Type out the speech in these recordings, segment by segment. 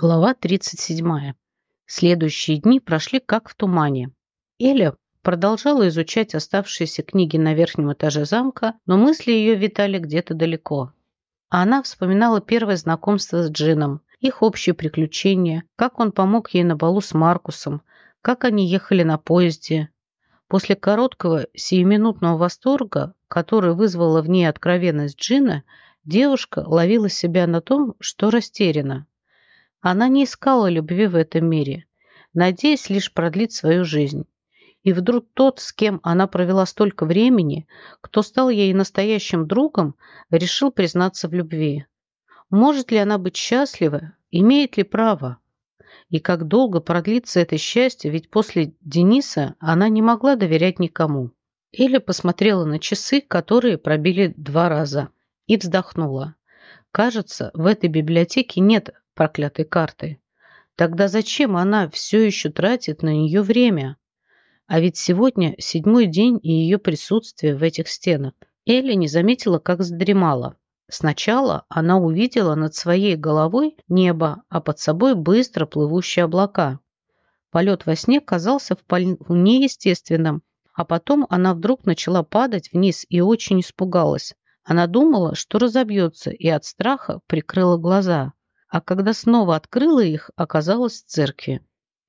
Глава 37. Следующие дни прошли как в тумане. Эля продолжала изучать оставшиеся книги на верхнем этаже замка, но мысли ее витали где-то далеко. Она вспоминала первое знакомство с Джином, их общие приключения, как он помог ей на балу с Маркусом, как они ехали на поезде. После короткого сиюминутного восторга, который вызвала в ней откровенность Джина, девушка ловила себя на том, что растеряна. Она не искала любви в этом мире, надеясь лишь продлить свою жизнь. И вдруг тот, с кем она провела столько времени, кто стал ей настоящим другом, решил признаться в любви. Может ли она быть счастлива? Имеет ли право? И как долго продлится это счастье, ведь после Дениса она не могла доверять никому. Или посмотрела на часы, которые пробили два раза, и вздохнула. Кажется, в этой библиотеке нет проклятой карты. Тогда зачем она все еще тратит на нее время? А ведь сегодня седьмой день и ее присутствие в этих стенах. Элли не заметила, как задремала. Сначала она увидела над своей головой небо, а под собой быстро плывущие облака. Полет во сне казался вполне естественным, а потом она вдруг начала падать вниз и очень испугалась. Она думала, что разобьется, и от страха прикрыла глаза а когда снова открыла их, оказалась в церкви.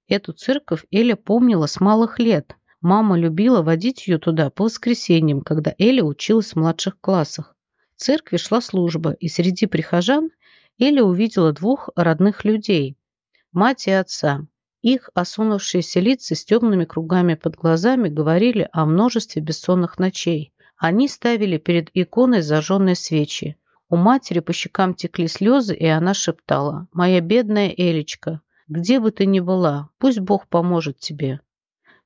Эту церковь Эля помнила с малых лет. Мама любила водить ее туда по воскресеньям, когда Эля училась в младших классах. В церкви шла служба, и среди прихожан Эля увидела двух родных людей – мать и отца. Их осунувшиеся лица с темными кругами под глазами говорили о множестве бессонных ночей. Они ставили перед иконой зажженные свечи. У матери по щекам текли слезы, и она шептала, «Моя бедная Элечка, где бы ты ни была, пусть Бог поможет тебе».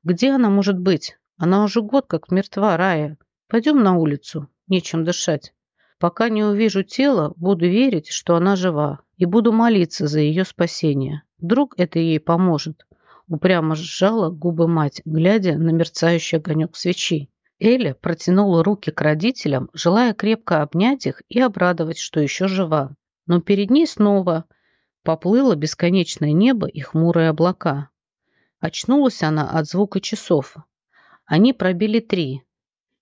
«Где она может быть? Она уже год как мертва, Рая. Пойдем на улицу, нечем дышать. Пока не увижу тело, буду верить, что она жива, и буду молиться за ее спасение. Вдруг это ей поможет». Упрямо сжала губы мать, глядя на мерцающий огонек свечи. Эля протянула руки к родителям, желая крепко обнять их и обрадовать, что еще жива. Но перед ней снова поплыло бесконечное небо и хмурые облака. Очнулась она от звука часов. Они пробили три.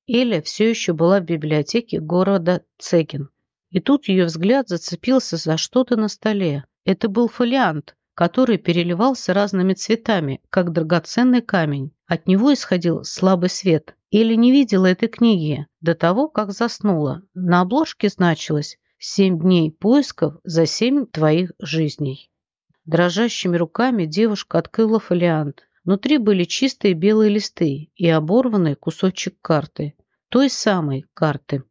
Эля все еще была в библиотеке города Цегин. И тут ее взгляд зацепился за что-то на столе. Это был фолиант, который переливался разными цветами, как драгоценный камень. От него исходил слабый свет – или не видела этой книги до того, как заснула. На обложке значилось «Семь дней поисков за семь твоих жизней». Дрожащими руками девушка открыла фолиант. Внутри были чистые белые листы и оборванный кусочек карты. Той самой карты.